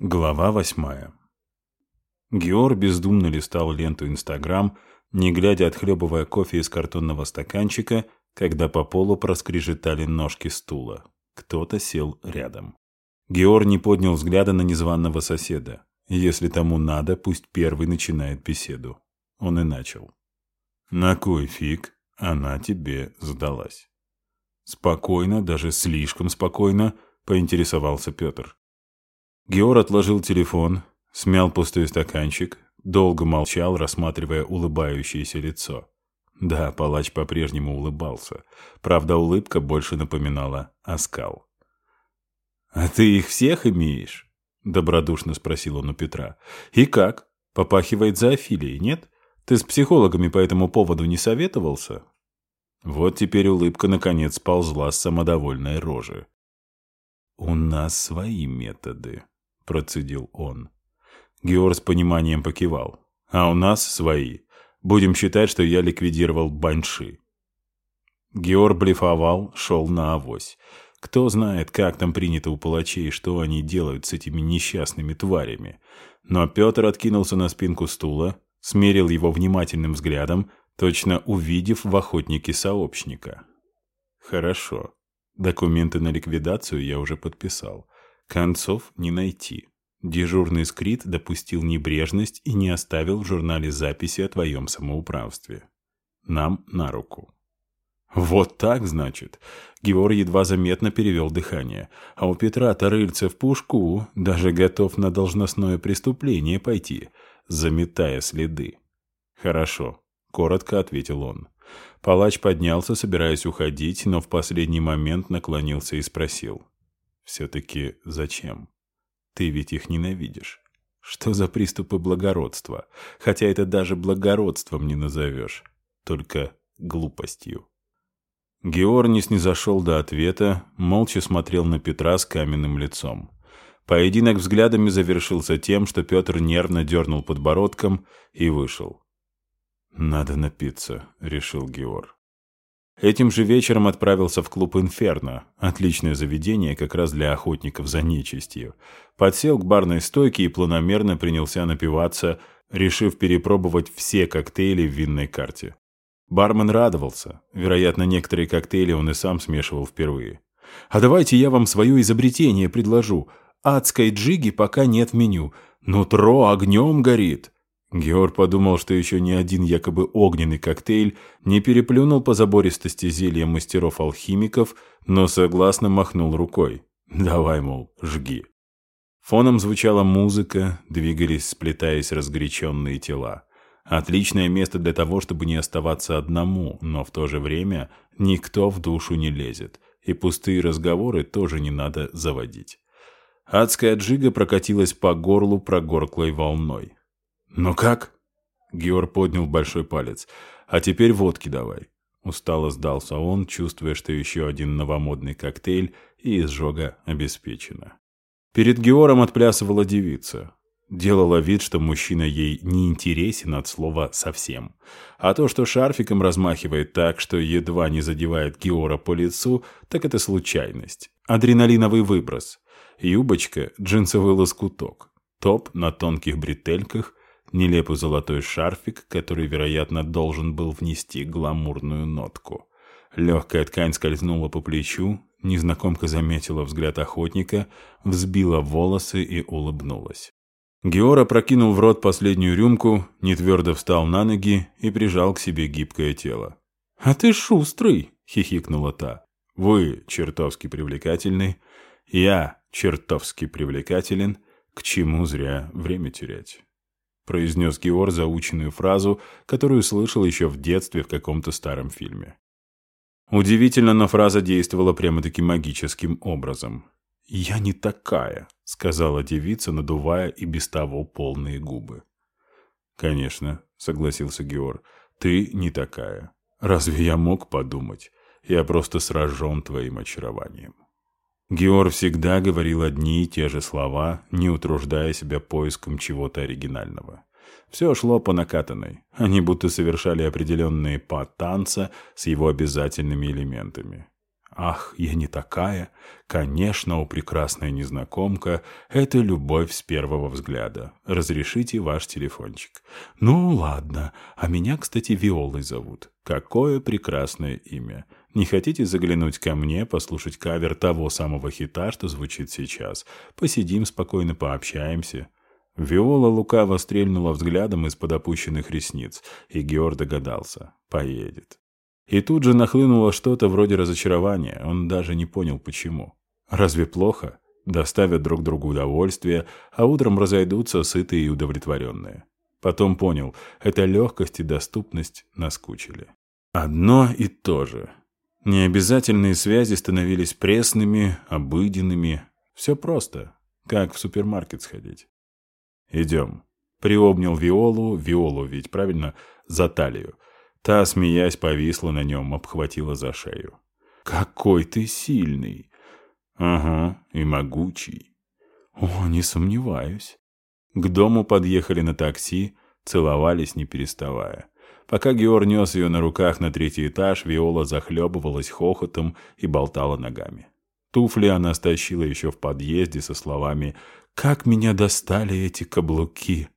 Глава восьмая. Геор бездумно листал ленту Инстаграм, не глядя отхлебывая кофе из картонного стаканчика, когда по полу проскрежетали ножки стула. Кто-то сел рядом. Геор не поднял взгляда на незваного соседа. Если тому надо, пусть первый начинает беседу. Он и начал. «На кой фиг она тебе сдалась?» Спокойно, даже слишком спокойно, поинтересовался Петр. Геор отложил телефон, смял пустой стаканчик, долго молчал, рассматривая улыбающееся лицо. Да, палач по-прежнему улыбался. Правда, улыбка больше напоминала оскал. «А ты их всех имеешь?» — добродушно спросил он у Петра. «И как? Попахивает зоофилией, нет? Ты с психологами по этому поводу не советовался?» Вот теперь улыбка наконец ползла с самодовольной рожи. «У нас свои методы», процедил он. Геор с пониманием покивал. «А у нас свои. Будем считать, что я ликвидировал баньши». Геор блефовал, шел на авось. Кто знает, как там принято у палачей, что они делают с этими несчастными тварями. Но Петр откинулся на спинку стула, смерил его внимательным взглядом, точно увидев в охотнике сообщника. «Хорошо. Документы на ликвидацию я уже подписал. Концов не найти. Дежурный скрит допустил небрежность и не оставил в журнале записи о твоем самоуправстве. Нам на руку. Вот так, значит. Геор едва заметно перевел дыхание. А у Петра-то в пушку, даже готов на должностное преступление пойти, заметая следы. Хорошо, коротко ответил он. Палач поднялся, собираясь уходить, но в последний момент наклонился и спросил. Все-таки зачем? Ты ведь их ненавидишь. Что за приступы благородства? Хотя это даже благородством не назовешь. Только глупостью. Геор не снизошел до ответа, молча смотрел на Петра с каменным лицом. Поединок взглядами завершился тем, что Петр нервно дернул подбородком и вышел. «Надо напиться», — решил Геор. Этим же вечером отправился в клуб «Инферно». Отличное заведение как раз для охотников за нечистью. Подсел к барной стойке и планомерно принялся напиваться, решив перепробовать все коктейли в винной карте. Бармен радовался. Вероятно, некоторые коктейли он и сам смешивал впервые. «А давайте я вам свое изобретение предложу. Адской джиги пока нет в меню. Нутро огнем горит». Георг подумал, что еще ни один якобы огненный коктейль не переплюнул по забористости зелья мастеров-алхимиков, но согласно махнул рукой. «Давай, мол, жги». Фоном звучала музыка, двигались, сплетаясь разгоряченные тела. Отличное место для того, чтобы не оставаться одному, но в то же время никто в душу не лезет, и пустые разговоры тоже не надо заводить. Адская джига прокатилась по горлу прогорклой волной. «Ну как?» Геор поднял большой палец. «А теперь водки давай». Устало сдался он, чувствуя, что еще один новомодный коктейль и изжога обеспечена. Перед Геором отплясывала девица. Делала вид, что мужчина ей не интересен от слова «совсем». А то, что шарфиком размахивает так, что едва не задевает Геора по лицу, так это случайность. Адреналиновый выброс. Юбочка – джинсовый лоскуток. Топ на тонких бретельках, Нелепый золотой шарфик, который, вероятно, должен был внести гламурную нотку. Легкая ткань скользнула по плечу, незнакомка заметила взгляд охотника, взбила волосы и улыбнулась. Геора прокинул в рот последнюю рюмку, нетвердо встал на ноги и прижал к себе гибкое тело. «А ты шустрый!» — хихикнула та. «Вы чертовски привлекательны, я чертовски привлекателен, к чему зря время терять» произнес Геор заученную фразу, которую слышал еще в детстве в каком-то старом фильме. Удивительно, но фраза действовала прямо-таки магическим образом. «Я не такая», — сказала девица, надувая и без того полные губы. «Конечно», — согласился Геор, — «ты не такая. Разве я мог подумать? Я просто сражен твоим очарованием». Геор всегда говорил одни и те же слова, не утруждая себя поиском чего-то оригинального. Все шло по накатанной. Они будто совершали определенные па танца с его обязательными элементами. «Ах, я не такая!» «Конечно, у прекрасная незнакомка, это любовь с первого взгляда. Разрешите ваш телефончик». «Ну, ладно. А меня, кстати, Виолой зовут. Какое прекрасное имя. Не хотите заглянуть ко мне, послушать кавер того самого хита, что звучит сейчас? Посидим спокойно, пообщаемся». Виола лукаво стрельнула взглядом из-под опущенных ресниц, и Георг догадался. Поедет. И тут же нахлынуло что-то вроде разочарования, он даже не понял почему. Разве плохо? Доставят друг другу удовольствие, а утром разойдутся сытые и удовлетворенные. Потом понял, эта легкость и доступность наскучили. Одно и то же. Необязательные связи становились пресными, обыденными. Все просто, как в супермаркет сходить. «Идем». Приобнял Виолу, Виолу ведь, правильно, за талию. Та, смеясь, повисла на нем, обхватила за шею. «Какой ты сильный!» «Ага, и могучий». «О, не сомневаюсь». К дому подъехали на такси, целовались, не переставая. Пока Геор нес ее на руках на третий этаж, Виола захлебывалась хохотом и болтала ногами. Туфли она стащила еще в подъезде со словами «Как меня достали эти каблуки!»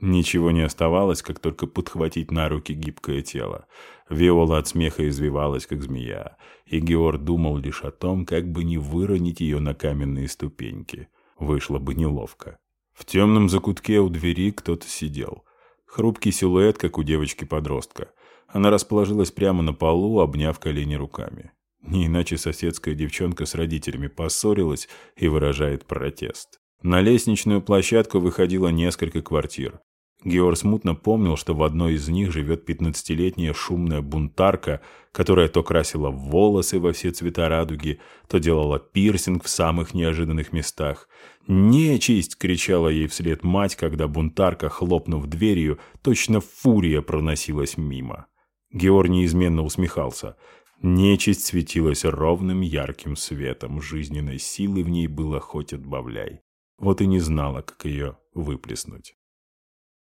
Ничего не оставалось, как только подхватить на руки гибкое тело. Виола от смеха извивалась, как змея, и Геор думал лишь о том, как бы не выронить ее на каменные ступеньки. Вышло бы неловко. В темном закутке у двери кто-то сидел. Хрупкий силуэт, как у девочки-подростка. Она расположилась прямо на полу, обняв колени руками. Не иначе соседская девчонка с родителями поссорилась и выражает протест. На лестничную площадку выходило несколько квартир. Георг смутно помнил, что в одной из них живет пятнадцатилетняя шумная бунтарка, которая то красила волосы во все цвета радуги, то делала пирсинг в самых неожиданных местах. «Нечисть!» — кричала ей вслед мать, когда бунтарка, хлопнув дверью, точно фурия проносилась мимо. Георг неизменно усмехался. Нечисть светилась ровным ярким светом, жизненной силы в ней было хоть отбавляй. Вот и не знала, как ее выплеснуть.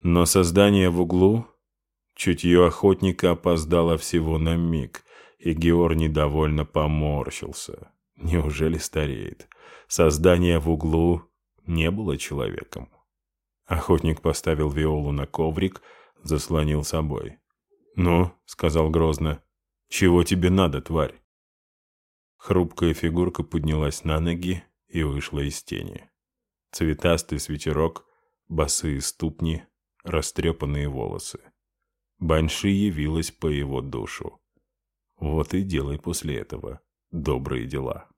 Но создание в углу, чутье охотника опоздало всего на миг, и Геор недовольно поморщился. Неужели стареет? Создание в углу не было человеком. Охотник поставил Виолу на коврик, заслонил собой. «Ну», — сказал грозно, — «чего тебе надо, тварь?» Хрупкая фигурка поднялась на ноги и вышла из тени. Цветастый свитерок, босые ступни, растрепанные волосы. Банши явилась по его душу. Вот и делай после этого добрые дела.